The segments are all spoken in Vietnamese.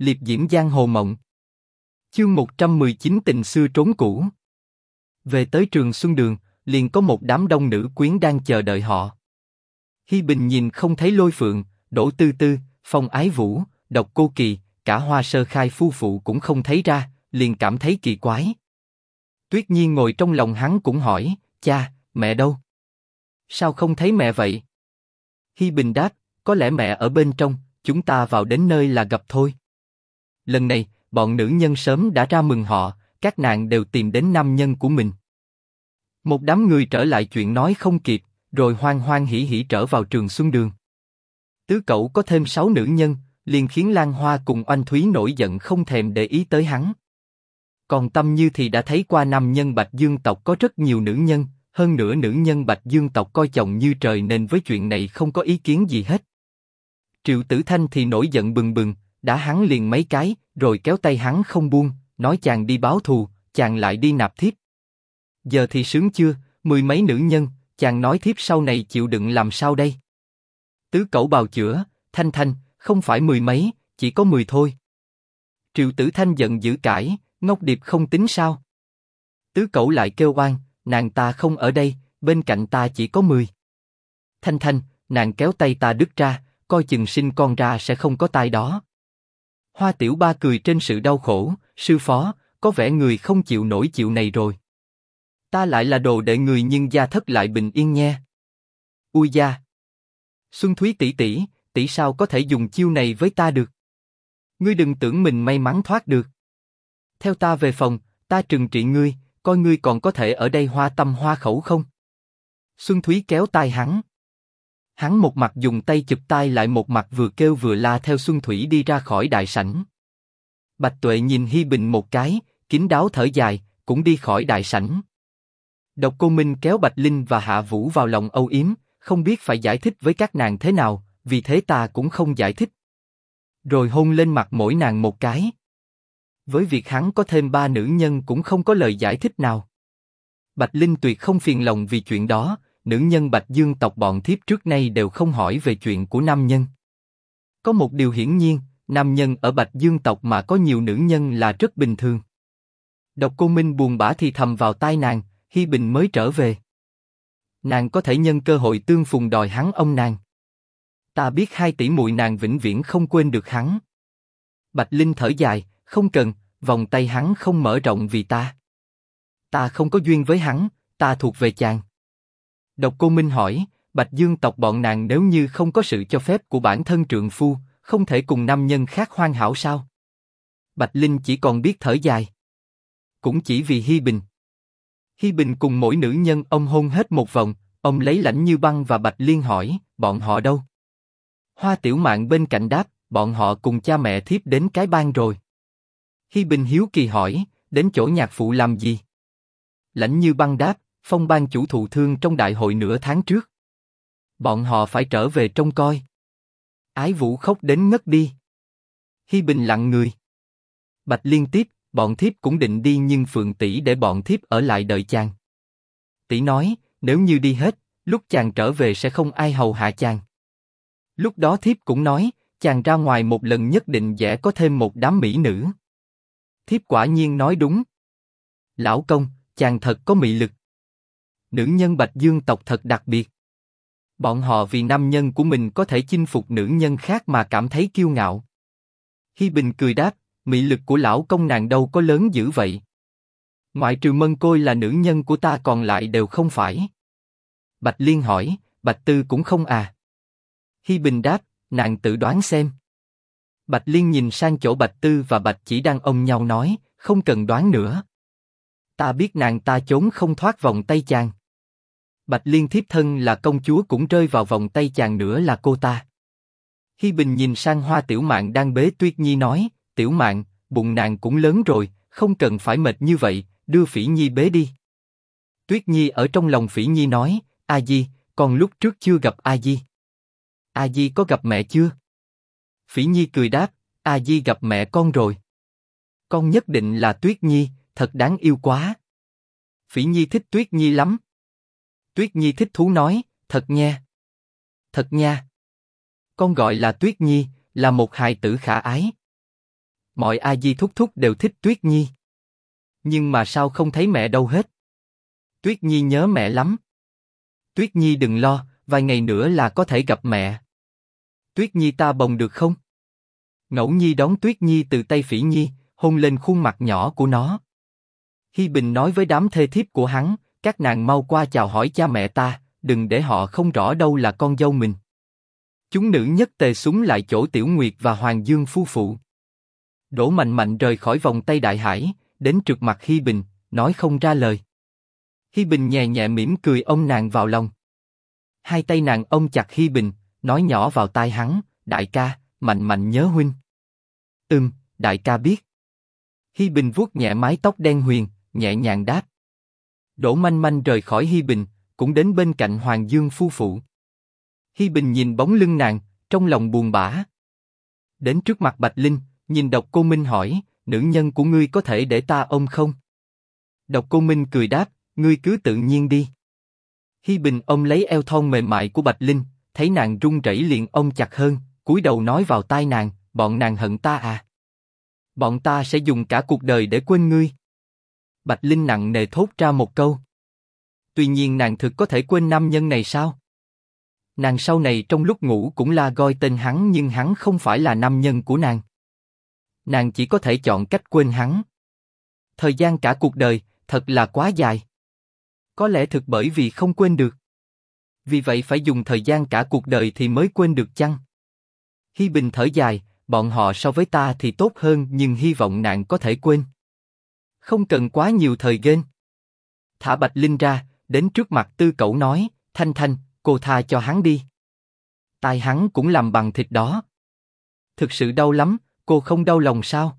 liệp diễm giang hồ mộng. Chương 119 tình xưa trốn cũ. Về tới trường Xuân Đường, liền có một đám đông nữ quyến đang chờ đợi họ. Hi Bình nhìn không thấy Lôi Phượng, Đỗ Tư Tư, Phong Ái Vũ, Độc Cô Kỳ, cả Hoa Sơ Khai phu phụ cũng không thấy ra, liền cảm thấy kỳ quái. Tuyết Nhiên ngồi trong lòng hắn cũng hỏi, cha, mẹ đâu? Sao không thấy mẹ vậy? Hi Bình đáp, có lẽ mẹ ở bên trong, chúng ta vào đến nơi là gặp thôi. Lần này, bọn nữ nhân sớm đã ra mừng họ, các nàng đều tìm đến nam nhân của mình. Một đám người trở lại chuyện nói không kịp, rồi hoang hoang hỉ hỉ trở vào trường Xuân Đường. Tứ cậu có thêm sáu nữ nhân, liền khiến Lan Hoa cùng Oanh Thúy nổi giận không thèm để ý tới hắn. Còn Tâm Như thì đã thấy qua nam nhân Bạch Dương tộc có rất nhiều nữ nhân, hơn nữa nữ nhân Bạch Dương tộc coi chồng như trời nên với chuyện này không có ý kiến gì hết. Triệu Tử Thanh thì nổi giận bừng bừng, đã hắn liền mấy cái, rồi kéo tay hắn không buông, nói chàng đi báo thù, chàng lại đi nạp thiếp. Giờ thì sướng chưa, mười mấy nữ nhân, chàng nói thiếp sau này chịu đựng làm sao đây? Tứ cẩu bào chữa, Thanh Thanh, không phải mười mấy, chỉ có mười thôi. Triệu Tử Thanh giận dữ cãi, Ngốc Điệp không tính sao? Tứ cẩu lại kêu oan, nàng ta không ở đây, bên cạnh ta chỉ có mười. Thanh Thanh, nàng kéo tay ta đứt ra, coi chừng sinh con ra sẽ không có tai đó. Hoa Tiểu Ba cười trên sự đau khổ, sư phó, có vẻ người không chịu nổi chịu này rồi. Ta lại là đồ đệ người nhưng gia thất lại bình yên nha. Ui gia. Xuân Thúy tỷ tỷ, tỷ sao có thể dùng chiêu này với ta được? Ngươi đừng tưởng mình may mắn thoát được. Theo ta về phòng, ta trừng trị ngươi, coi ngươi còn có thể ở đây hoa tâm hoa khẩu không? Xuân Thúy kéo tay hắn. Hắn một mặt dùng tay chụp tay lại một mặt vừa kêu vừa la theo Xuân Thủy đi ra khỏi đại sảnh. Bạch Tuệ nhìn Hi Bình một cái, kín đáo thở dài, cũng đi khỏi đại sảnh. Độc Cô Minh kéo Bạch Linh và Hạ Vũ vào lòng âu yếm, không biết phải giải thích với các nàng thế nào, vì thế ta cũng không giải thích. Rồi hôn lên mặt mỗi nàng một cái. Với việc hắn có thêm ba nữ nhân cũng không có lời giải thích nào. Bạch Linh tuyệt không phiền lòng vì chuyện đó, nữ nhân Bạch Dương tộc bọn thiếp trước nay đều không hỏi về chuyện của nam nhân. Có một điều hiển nhiên, nam nhân ở Bạch Dương tộc mà có nhiều nữ nhân là rất bình thường. Độc Cô Minh buồn bã thì thầm vào tai nàng, Hi Bình mới trở về. Nàng có thể nhân cơ hội tương phùng đòi hắn ông nàng. Ta biết hai tỷ muội nàng vĩnh viễn không quên được hắn. Bạch Linh thở dài, không cần, vòng tay hắn không mở rộng vì ta. Ta không có duyên với hắn, ta thuộc về chàng. Độc Cô Minh hỏi, Bạch Dương tộc bọn nàng nếu như không có sự cho phép của bản thân trượng phu, không thể cùng nam nhân khác hoan hảo sao? Bạch Linh chỉ còn biết thở dài. Cũng chỉ vì Hi Bình. Hi Bình cùng mỗi nữ nhân ông hôn hết một vòng, ông lấy lãnh như băng và Bạch Liên hỏi, bọn họ đâu? Hoa Tiểu Mạn bên cạnh đáp, bọn họ cùng cha mẹ thiếp đến cái bang rồi. Hi Bình hiếu kỳ hỏi, đến chỗ nhạc phụ làm gì? Lãnh như băng đáp, phong ban chủ thụ thương trong đại hội nửa tháng trước. Bọn họ phải trở về trông coi. Ái Vũ khóc đến ngất đi. Hi Bình lặng người. Bạch liên tiếp, bọn thiếp cũng định đi nhưng Phượng tỷ để bọn thiếp ở lại đợi chàng. Tỷ nói, nếu như đi hết, lúc chàng trở về sẽ không ai hầu hạ chàng. Lúc đó thiếp cũng nói, chàng ra ngoài một lần nhất định dễ có thêm một đám mỹ nữ. Thiếp quả nhiên nói đúng. Lão công, chàng thật có mị lực. Nữ nhân Bạch Dương tộc thật đặc biệt. Bọn họ vì nam nhân của mình có thể chinh phục nữ nhân khác mà cảm thấy kiêu ngạo. Hi Bình cười đáp, mị lực của lão công nàng đâu có lớn dữ vậy. Ngoại trừ Mân Côi là nữ nhân của ta còn lại đều không phải. Bạch Liên hỏi, Bạch Tư cũng không à. Hi Bình đáp, nàng tự đoán xem. Bạch Liên nhìn sang chỗ Bạch Tư và Bạch Chỉ đang ôm nhau nói, không cần đoán nữa. Ta biết nàng ta trốn không thoát vòng tay chàng. Bạch Liên thiếp thân là công chúa cũng rơi vào vòng tay chàng nữa là cô ta. Hi Bình nhìn sang Hoa Tiểu Mạn đang bế Tuyết Nhi nói, Tiểu Mạn, bụng nàng cũng lớn rồi, không cần phải mệt như vậy, đưa Phỉ Nhi bế đi. Tuyết Nhi ở trong lòng Phỉ Nhi nói, A Di, còn lúc trước chưa gặp A Di. A Di có gặp mẹ chưa? Phỉ Nhi cười đáp, A Di gặp mẹ con rồi. Con nhất định là Tuyết Nhi, thật đáng yêu quá. Phỉ Nhi thích Tuyết Nhi lắm. Tuyết Nhi thích thú nói, thật nha. Thật nha. Con gọi là Tuyết Nhi, là một hài tử khả ái. mọi a di thúc thúc đều thích Tuyết Nhi. Nhưng mà sao không thấy mẹ đâu hết? Tuyết Nhi nhớ mẹ lắm. Tuyết Nhi đừng lo, vài ngày nữa là có thể gặp mẹ. Tuyết Nhi ta bồng được không? Ngẫu Nhi đón Tuyết Nhi từ tay Phỉ Nhi, hôn lên khuôn mặt nhỏ của nó. Hi Bình nói với đám thê thiếp của hắn, các nàng mau qua chào hỏi cha mẹ ta, đừng để họ không rõ đâu là con dâu mình. Chúng nữ nhất tề súng lại chỗ Tiểu Nguyệt và Hoàng Dương phu phụ. Đỗ Mạnh Mạnh rời khỏi vòng tay Đại Hải, đến trượt mặt Hi Bình, nói không ra lời. Hi Bình nhẹ nhẹ mỉm cười ôm nàng vào lòng. Hai tay nàng ôm chặt Hi Bình, nói nhỏ vào tai hắn, đại ca, Mạnh Mạnh nhớ huynh. Ừm, đại ca biết. Hi Bình vuốt nhẹ mái tóc đen huyền, nhẹ nhàng đáp. Đỗ Manh Manh rời khỏi Hi Bình, cũng đến bên cạnh Hoàng Dương phu phụ. Hi Bình nhìn bóng lưng nàng, trong lòng buồn bã. Đến trước mặt Bạch Linh, nhìn Độc Cô Minh hỏi, nữ nhân của ngươi có thể để ta ôm không? Độc Cô Minh cười đáp, ngươi cứ tự nhiên đi. Hi Bình ôm lấy eo thon mềm mại của Bạch Linh, thấy nàng run rẩy liền ôm chặt hơn, cúi đầu nói vào tai nàng, bọn nàng hận ta à? Bọn ta sẽ dùng cả cuộc đời để quên ngươi. Bạch Linh nặng nề thốt ra một câu. Tuy nhiên nàng thực có thể quên nam nhân này sao? Nàng sau này trong lúc ngủ cũng la gọi tên hắn nhưng hắn không phải là nam nhân của nàng. Nàng chỉ có thể chọn cách quên hắn. Thời gian cả cuộc đời, thật là quá dài. Có lẽ thực bởi vì không quên được. Vì vậy phải dùng thời gian cả cuộc đời thì mới quên được chăng? Hi Bình thở dài, bọn họ so với ta thì tốt hơn nhưng hy vọng nàng có thể quên. Không cần quá nhiều thời gian. Thả Bạch Linh ra, đến trước mặt Tư Cẩu nói, Thanh Thanh, cô tha cho hắn đi. Tai hắn cũng làm bằng thịt đó. Thực sự đau lắm, cô không đau lòng sao?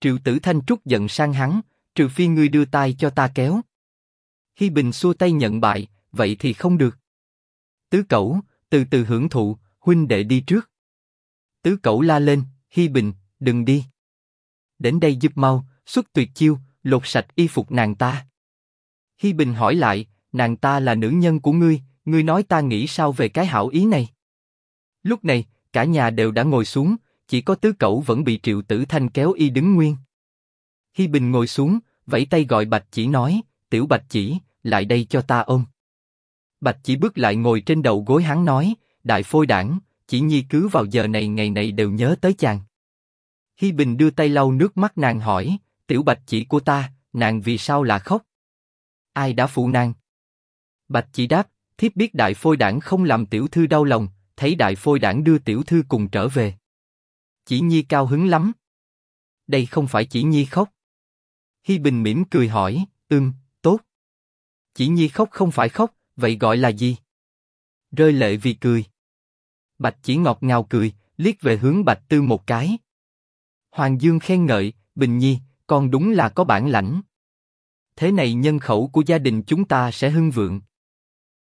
Triệu Tử Thanh trút giận sang hắn, trừ phi ngươi đưa tay cho ta kéo. Hi Bình xua tay nhận bại, vậy thì không được. Tứ Cẩu, từ từ hưởng thụ, huynh đệ đi trước. Tứ Cẩu la lên, Hi Bình, đừng đi. Đến đây giúp mau, xuất tuyệt chiêu, lột sạch y phục nàng ta. Hi Bình hỏi lại, nàng ta là nữ nhân của ngươi, ngươi nói ta nghĩ sao về cái hảo ý này? Lúc này, cả nhà đều đã ngồi xuống, chỉ có tứ cẩu vẫn bị Triệu Tử Thanh kéo y đứng nguyên. Hi Bình ngồi xuống, vẫy tay gọi Bạch Chỉ nói, Tiểu Bạch Chỉ, lại đây cho ta ôm. Bạch Chỉ bước lại ngồi trên đầu gối hắn nói, Đại Phôi Đảng, Chỉ Nhi cứ vào giờ này ngày này đều nhớ tới chàng. Hi Bình đưa tay lau nước mắt nàng hỏi, Tiểu Bạch Chỉ của ta, nàng vì sao là khóc? Ai đã phụ nàng? Bạch Chỉ đáp, thiếp biết Đại Phôi Đảng không làm tiểu thư đau lòng, thấy Đại Phôi Đảng đưa tiểu thư cùng trở về. Chỉ Nhi cao hứng lắm. Đây không phải Chỉ Nhi khóc. Hi Bình mỉm cười hỏi, ừm, tốt. Chỉ Nhi khóc không phải khóc, vậy gọi là gì? Rơi lệ vì cười. Bạch Chỉ ngọt ngào cười, liếc về hướng Bạch Tư một cái. Hoàng Dương khen ngợi, Bình Nhi, con đúng là có bản lãnh. Thế này nhân khẩu của gia đình chúng ta sẽ hưng vượng.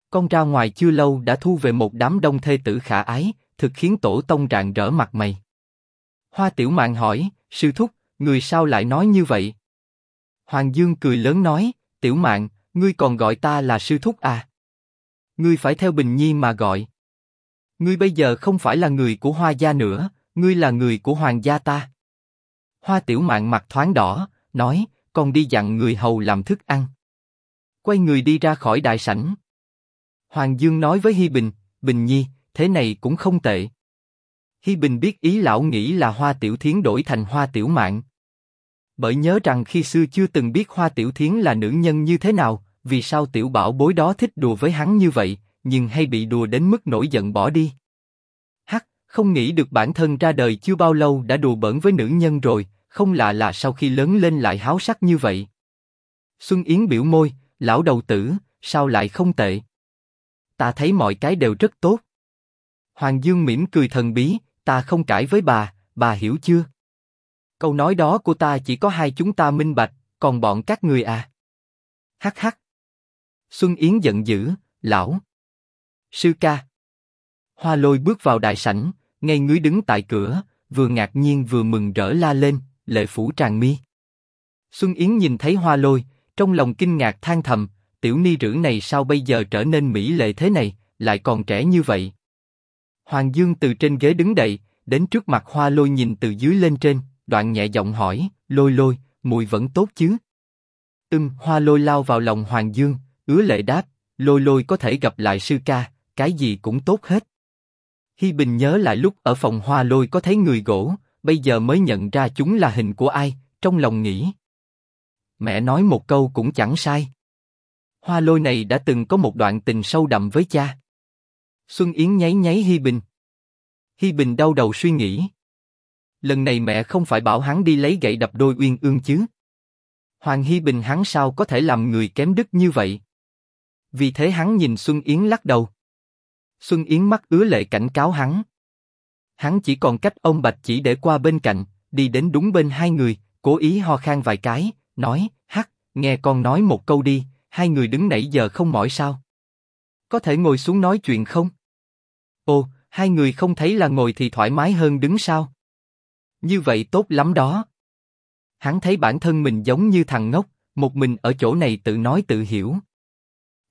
Con ra ngoài chưa lâu đã thu về một đám đông thê tử khả ái, thực khiến tổ tông rạng rỡ mặt mày. Hoa Tiểu mạng hỏi, sư thúc, người sao lại nói như vậy? Hoàng Dương cười lớn nói, Tiểu mạng ngươi còn gọi ta là sư thúc à? Ngươi phải theo Bình Nhi mà gọi. Ngươi bây giờ không phải là người của Hoa gia nữa, ngươi là người của Hoàng gia ta. Hoa Tiểu Mạn mặt thoáng đỏ, nói, con đi dặn người hầu làm thức ăn. Quay người đi ra khỏi đại sảnh. Hoàng Dương nói với Hi Bình, Bình Nhi, thế này cũng không tệ. Hi Bình biết ý lão nghĩ là Hoa Tiểu Thiến đổi thành Hoa Tiểu Mạn. Bởi nhớ rằng khi xưa chưa từng biết Hoa Tiểu Thiến là nữ nhân như thế nào, vì sao Tiểu Bảo Bối đó thích đùa với hắn như vậy, nhưng hay bị đùa đến mức nổi giận bỏ đi. Không nghĩ được bản thân ra đời chưa bao lâu đã đùa bỡn với nữ nhân rồi, không lạ là sau khi lớn lên lại háo sắc như vậy. Xuân Yến biểu môi, lão đầu tử, sao lại không tệ? Ta thấy mọi cái đều rất tốt. Hoàng Dương mỉm cười thần bí, ta không cãi với bà, bà hiểu chưa? Câu nói đó của ta chỉ có hai chúng ta minh bạch, còn bọn các người à? Hắc hắc. Xuân Yến giận dữ, lão. Sư ca. Hoa lôi bước vào đại sảnh, ngay ngưới đứng tại cửa, vừa ngạc nhiên vừa mừng rỡ la lên, lệ phủ tràn mi. Xuân Yến nhìn thấy hoa lôi, trong lòng kinh ngạc than thầm, tiểu ni rữ này sao bây giờ trở nên mỹ lệ thế này, lại còn trẻ như vậy. Hoàng Dương từ trên ghế đứng dậy, đến trước mặt hoa lôi nhìn từ dưới lên trên, đoạn nhẹ giọng hỏi, lôi lôi, mùi vẫn tốt chứ? Ưm, hoa lôi lao vào lòng Hoàng Dương, ứa lệ đáp, lôi lôi có thể gặp lại sư ca, cái gì cũng tốt hết. Hi Bình nhớ lại lúc ở phòng hoa lôi có thấy người gỗ, bây giờ mới nhận ra chúng là hình của ai, trong lòng nghĩ. Mẹ nói một câu cũng chẳng sai. Hoa lôi này đã từng có một đoạn tình sâu đậm với cha. Xuân Yến nháy nháy Hi Bình. Hi Bình đau đầu suy nghĩ. Lần này mẹ không phải bảo hắn đi lấy gậy đập đôi uyên ương chứ? Hoàng Hi Bình hắn sao có thể làm người kém đức như vậy? Vì thế hắn nhìn Xuân Yến lắc đầu. Xuân Yến mắt ứa lệ cảnh cáo hắn. Hắn chỉ còn cách ông Bạch chỉ để qua bên cạnh, đi đến đúng bên hai người, cố ý ho khan vài cái, nói, hắc, nghe con nói một câu đi, hai người đứng nãy giờ không mỏi sao? Có thể ngồi xuống nói chuyện không? Ồ, hai người không thấy là ngồi thì thoải mái hơn đứng sao? Như vậy tốt lắm đó. Hắn thấy bản thân mình giống như thằng ngốc, một mình ở chỗ này tự nói tự hiểu.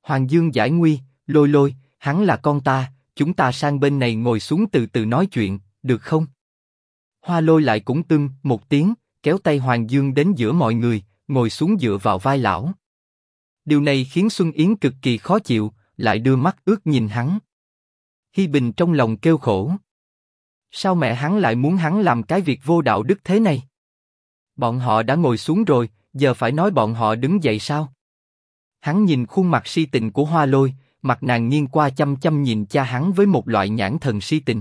Hoàng Dương giải nguy, lôi lôi, hắn là con ta, chúng ta sang bên này ngồi xuống từ từ nói chuyện, được không? Hoa lôi lại cũng tưng một tiếng, kéo tay Hoàng Dương đến giữa mọi người, ngồi xuống dựa vào vai lão. Điều này khiến Xuân Yến cực kỳ khó chịu, lại đưa mắt ướt nhìn hắn. Hi Bình trong lòng kêu khổ. Sao mẹ hắn lại muốn hắn làm cái việc vô đạo đức thế này? Bọn họ đã ngồi xuống rồi, giờ phải nói bọn họ đứng dậy sao? Hắn nhìn khuôn mặt si tình của Hoa Lôi, mặt nàng nghiêng qua chăm chăm nhìn cha hắn với một loại nhãn thần si tình.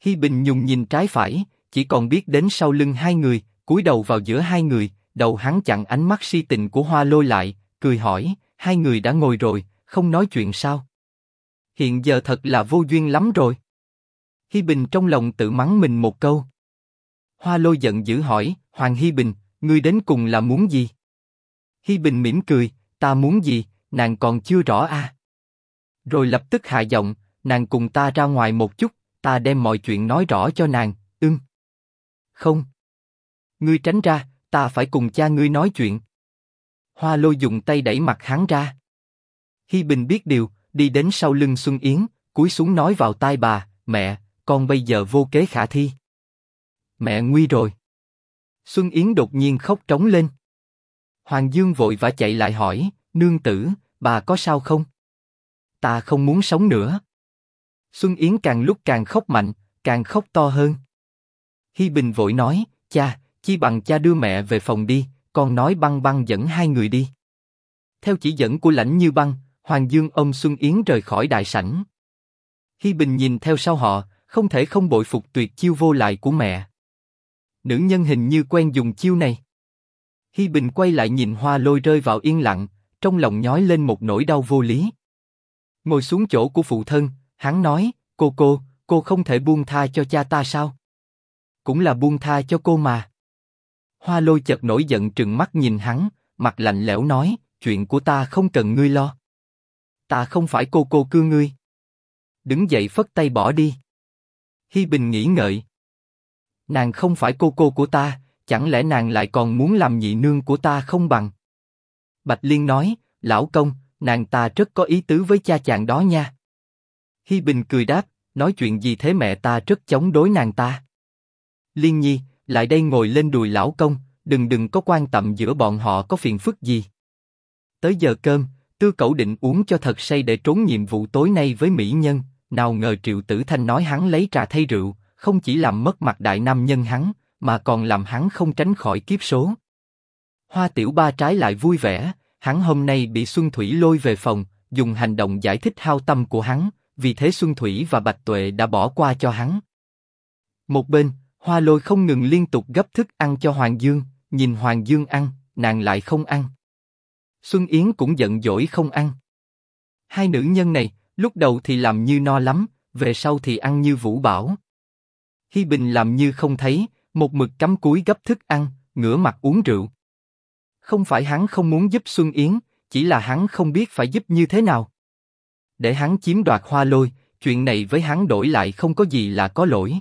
Hi Bình nhung nhìn trái phải, chỉ còn biết đến sau lưng hai người, cúi đầu vào giữa hai người, đầu hắn chặn ánh mắt si tình của Hoa Lôi lại, cười hỏi, hai người đã ngồi rồi, không nói chuyện sao? Hiện giờ thật là vô duyên lắm rồi. Hi Bình trong lòng tự mắng mình một câu. Hoa Lôi giận dữ hỏi, Hoàng Hi Bình, ngươi đến cùng là muốn gì? Hi Bình mỉm cười, ta muốn gì, nàng còn chưa rõ à? Rồi lập tức hạ giọng, nàng cùng ta ra ngoài một chút, ta đem mọi chuyện nói rõ cho nàng, ưng. Không. Ngươi tránh ra, ta phải cùng cha ngươi nói chuyện. Hoa Lôi dùng tay đẩy mặt hắn ra. Hi Bình biết điều, đi đến sau lưng Xuân Yến, cúi xuống nói vào tai bà, mẹ, con bây giờ vô kế khả thi. Mẹ nguy rồi. Xuân Yến đột nhiên khóc trống lên. Hoàng Dương vội vã chạy lại hỏi, nương tử, bà có sao không? Ta không muốn sống nữa. Xuân Yến càng lúc càng khóc mạnh, càng khóc to hơn. Hi Bình vội nói, cha, chi bằng cha đưa mẹ về phòng đi, con nói băng băng dẫn hai người đi. Theo chỉ dẫn của lãnh như băng, Hoàng Dương ôm Xuân Yến rời khỏi đại sảnh. Hi Bình nhìn theo sau họ, không thể không bội phục tuyệt chiêu vô lại của mẹ. Nữ nhân hình như quen dùng chiêu này. Hi Bình quay lại nhìn Hoa Lôi rơi vào yên lặng, trong lòng nhói lên một nỗi đau vô lý. Ngồi xuống chỗ của phụ thân, hắn nói, cô cô, cô không thể buông tha cho cha ta sao? Cũng là buông tha cho cô mà. Hoa Lôi chợt nổi giận trừng mắt nhìn hắn, mặt lạnh lẽo nói, chuyện của ta không cần ngươi lo. Ta không phải cô cô cưa ngươi. Đứng dậy phất tay bỏ đi. Hi Bình nghĩ ngợi. Nàng không phải cô cô của ta, chẳng lẽ nàng lại còn muốn làm nhị nương của ta không bằng? Bạch Liên nói, lão công, nàng ta rất có ý tứ với cha chàng đó nha. Hi Bình cười đáp, nói chuyện gì thế mẹ ta rất chống đối nàng ta. Liên Nhi, lại đây ngồi lên đùi lão công, đừng đừng có quan tâm giữa bọn họ có phiền phức gì. Tới giờ cơm, Tư Cẩu định uống cho thật say để trốn nhiệm vụ tối nay với mỹ nhân, nào ngờ Triệu Tử Thanh nói hắn lấy trà thay rượu, không chỉ làm mất mặt đại nam nhân hắn, mà còn làm hắn không tránh khỏi kiếp số. Hoa Tiểu Ba trái lại vui vẻ, hắn hôm nay bị Xuân Thủy lôi về phòng, dùng hành động giải thích hao tâm của hắn, vì thế Xuân Thủy và Bạch Tuệ đã bỏ qua cho hắn. Một bên, Hoa Lôi không ngừng liên tục gấp thức ăn cho Hoàng Dương, nhìn Hoàng Dương ăn, nàng lại không ăn. Xuân Yến cũng giận dỗi không ăn. Hai nữ nhân này, lúc đầu thì làm như no lắm, về sau thì ăn như vũ bảo. Hi Bình làm như không thấy, một mực cắm cúi gấp thức ăn, ngửa mặt uống rượu. Không phải hắn không muốn giúp Xuân Yến, chỉ là hắn không biết phải giúp như thế nào. Để hắn chiếm đoạt hoa lôi, chuyện này với hắn đổi lại không có gì là có lỗi.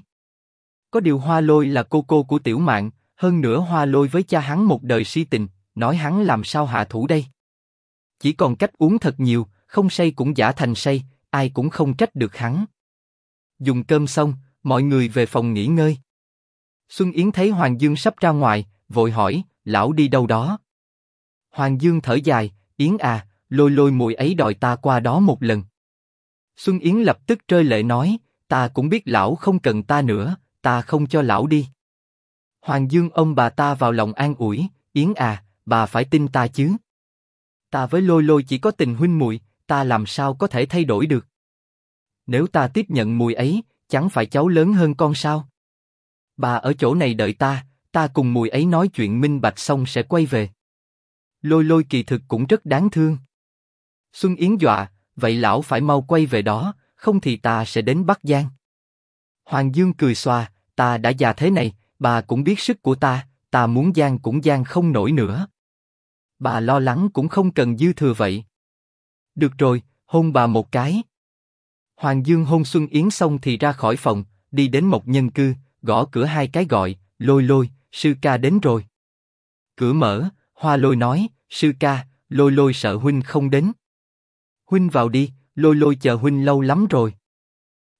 Có điều hoa lôi là cô cô của tiểu mạng, hơn nữa hoa lôi với cha hắn một đời si tình, nói hắn làm sao hạ thủ đây? Chỉ còn cách uống thật nhiều, không say cũng giả thành say, ai cũng không trách được hắn. Dùng cơm xong, mọi người về phòng nghỉ ngơi. Xuân Yến thấy Hoàng Dương sắp ra ngoài, vội hỏi, lão đi đâu đó? Hoàng Dương thở dài, Yến à, lôi lôi muội ấy đòi ta qua đó một lần. Xuân Yến lập tức rơi lệ nói, ta cũng biết lão không cần ta nữa, ta không cho lão đi. Hoàng Dương ôm bà ta vào lòng an ủi, Yến à, bà phải tin ta chứ. Ta với lôi lôi chỉ có tình huynh muội, ta làm sao có thể thay đổi được. Nếu ta tiếp nhận mùi ấy, chẳng phải cháu lớn hơn con sao? Bà ở chỗ này đợi ta, ta cùng mùi ấy nói chuyện minh bạch xong sẽ quay về. Lôi lôi kỳ thực cũng rất đáng thương. Xuân Yến dọa, vậy lão phải mau quay về đó, không thì ta sẽ đến Bắc Giang. Hoàng Dương cười xòa, ta đã già thế này, bà cũng biết sức của ta, ta muốn giang cũng giang không nổi nữa. Bà lo lắng cũng không cần dư thừa vậy. Được rồi, hôn bà một cái. Hoàng Dương hôn Xuân Yến xong thì ra khỏi phòng, đi đến một nhân cư, gõ cửa hai cái gọi, lôi lôi, sư ca đến rồi. Cửa mở, Hoa lôi nói, sư ca, lôi lôi sợ huynh không đến. Huynh vào đi, lôi lôi chờ huynh lâu lắm rồi.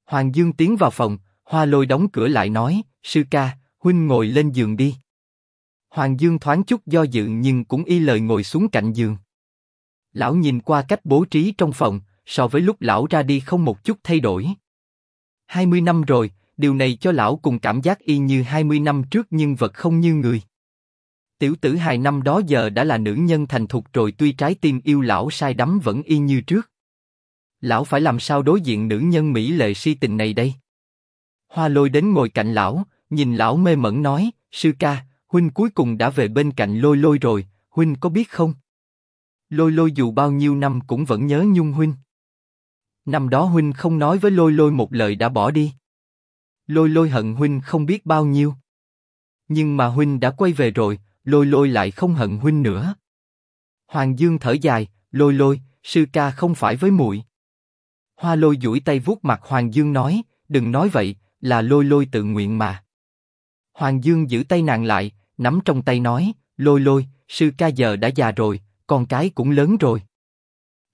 Hoàng Dương tiến vào phòng, Hoa lôi đóng cửa lại nói, sư ca, huynh ngồi lên giường đi. Hoàng Dương thoáng chút do dự nhưng cũng y lời ngồi xuống cạnh giường. Lão nhìn qua cách bố trí trong phòng, so với lúc lão ra đi không một chút thay đổi. 20 năm rồi, điều này cho lão cùng cảm giác y như 20 năm trước nhưng vật không như người. Tiểu tử hài năm đó giờ đã là nữ nhân thành thục rồi tuy trái tim yêu lão sai đắm vẫn y như trước. Lão phải làm sao đối diện nữ nhân mỹ lệ si tình này đây? Hoa lôi đến ngồi cạnh lão, nhìn lão mê mẩn nói, sư ca, huynh cuối cùng đã về bên cạnh lôi lôi rồi, huynh có biết không? Lôi lôi dù bao nhiêu năm cũng vẫn nhớ nhung huynh. Năm đó huynh không nói với lôi lôi một lời đã bỏ đi. Lôi lôi hận huynh không biết bao nhiêu. Nhưng mà huynh đã quay về rồi, lôi lôi lại không hận huynh nữa. Hoàng Dương thở dài, lôi lôi, sư ca không phải với muội. Hoa lôi duỗi tay vuốt mặt Hoàng Dương nói, đừng nói vậy, là lôi lôi tự nguyện mà. Hoàng Dương giữ tay nàng lại, nắm trong tay nói, lôi lôi, sư ca giờ đã già rồi, con cái cũng lớn rồi.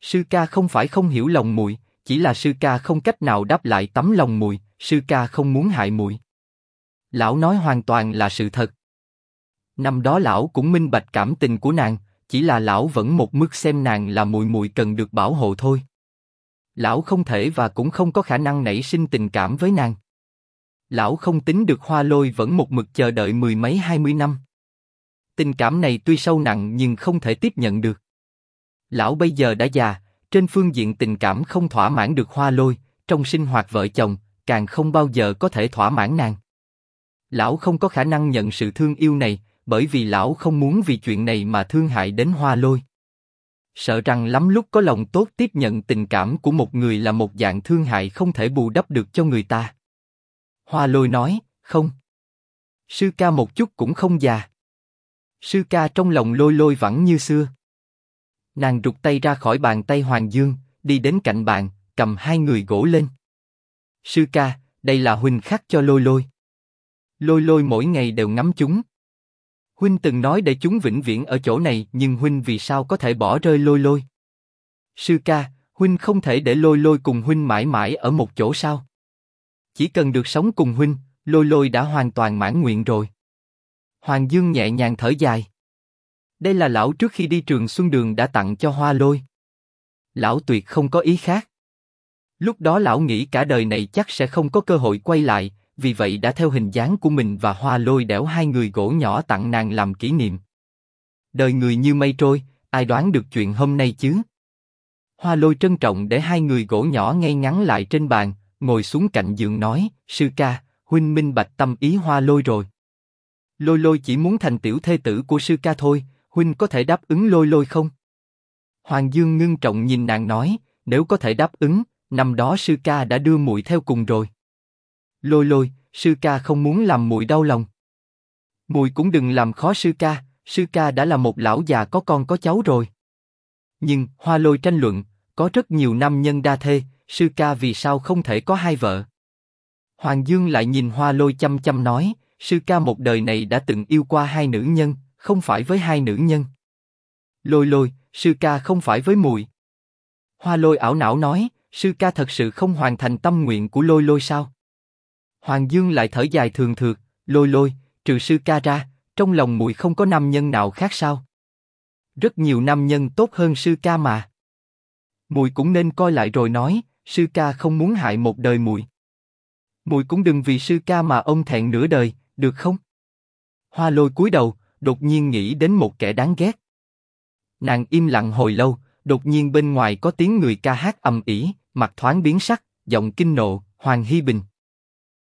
Sư ca không phải không hiểu lòng muội, chỉ là sư ca không cách nào đáp lại tấm lòng muội, sư ca không muốn hại muội. Lão nói hoàn toàn là sự thật. Năm đó lão cũng minh bạch cảm tình của nàng, chỉ là lão vẫn một mức xem nàng là muội muội cần được bảo hộ thôi. Lão không thể và cũng không có khả năng nảy sinh tình cảm với nàng. Lão không tính được hoa lôi vẫn một mực chờ đợi mười mấy hai mươi năm. Tình cảm này tuy sâu nặng nhưng không thể tiếp nhận được. Lão bây giờ đã già, trên phương diện tình cảm không thỏa mãn được hoa lôi, trong sinh hoạt vợ chồng, càng không bao giờ có thể thỏa mãn nàng. Lão không có khả năng nhận sự thương yêu này, bởi vì lão không muốn vì chuyện này mà thương hại đến hoa lôi. Sợ rằng lắm lúc có lòng tốt tiếp nhận tình cảm của một người là một dạng thương hại không thể bù đắp được cho người ta. Hoa lôi nói, không. Sư ca một chút cũng không già. Sư ca trong lòng lôi lôi vẫn như xưa. Nàng rụt tay ra khỏi bàn tay Hoàng Dương, đi đến cạnh bàn, cầm hai người gỗ lên. Sư ca, đây là huynh khắc cho lôi lôi. Lôi lôi mỗi ngày đều ngắm chúng. Huynh từng nói để chúng vĩnh viễn ở chỗ này, nhưng huynh vì sao có thể bỏ rơi lôi lôi? Sư ca, huynh không thể để lôi lôi cùng huynh mãi mãi ở một chỗ sao? Chỉ cần được sống cùng huynh, lôi lôi đã hoàn toàn mãn nguyện rồi. Hoàng Dương nhẹ nhàng thở dài. Đây là lão trước khi đi trường Xuân Đường đã tặng cho Hoa Lôi. Lão tuyệt không có ý khác. Lúc đó lão nghĩ cả đời này chắc sẽ không có cơ hội quay lại, vì vậy đã theo hình dáng của mình và Hoa Lôi đẽo hai người gỗ nhỏ tặng nàng làm kỷ niệm. Đời người như mây trôi, ai đoán được chuyện hôm nay chứ? Hoa Lôi trân trọng để hai người gỗ nhỏ ngay ngắn lại trên bàn, ngồi xuống cạnh giường nói, sư ca, huynh minh bạch tâm ý Hoa Lôi rồi. Lôi Lôi chỉ muốn thành tiểu thê tử của sư ca thôi, huynh có thể đáp ứng Lôi Lôi không? Hoàng Dương ngưng trọng nhìn nàng nói, nếu có thể đáp ứng, năm đó sư ca đã đưa muội theo cùng rồi. Lôi lôi, sư ca không muốn làm muội đau lòng. Muội cũng đừng làm khó sư ca, sư ca đã là một lão già có con có cháu rồi. Nhưng Hoa Lôi tranh luận, có rất nhiều nam nhân đa thê, sư ca vì sao không thể có hai vợ? Hoàng Dương lại nhìn Hoa Lôi chăm chăm nói, sư ca một đời này đã từng yêu qua hai nữ nhân, không phải với hai nữ nhân. Lôi lôi, sư ca không phải với muội. Hoa Lôi ảo não nói, sư ca thật sự không hoàn thành tâm nguyện của Lôi lôi sao? Hoàng Dương lại thở dài thường thượt, lôi lôi, trừ sư ca ra, trong lòng muội không có nam nhân nào khác sao? Rất nhiều nam nhân tốt hơn sư ca mà. Muội cũng nên coi lại rồi nói, sư ca không muốn hại một đời muội. Muội cũng đừng vì sư ca mà ông thẹn nửa đời, được không? Hoa lôi cúi đầu, đột nhiên nghĩ đến một kẻ đáng ghét. Nàng im lặng hồi lâu, đột nhiên bên ngoài có tiếng người ca hát ầm ĩ, mặt thoáng biến sắc, giọng kinh nộ, Hoàng Hy Bình.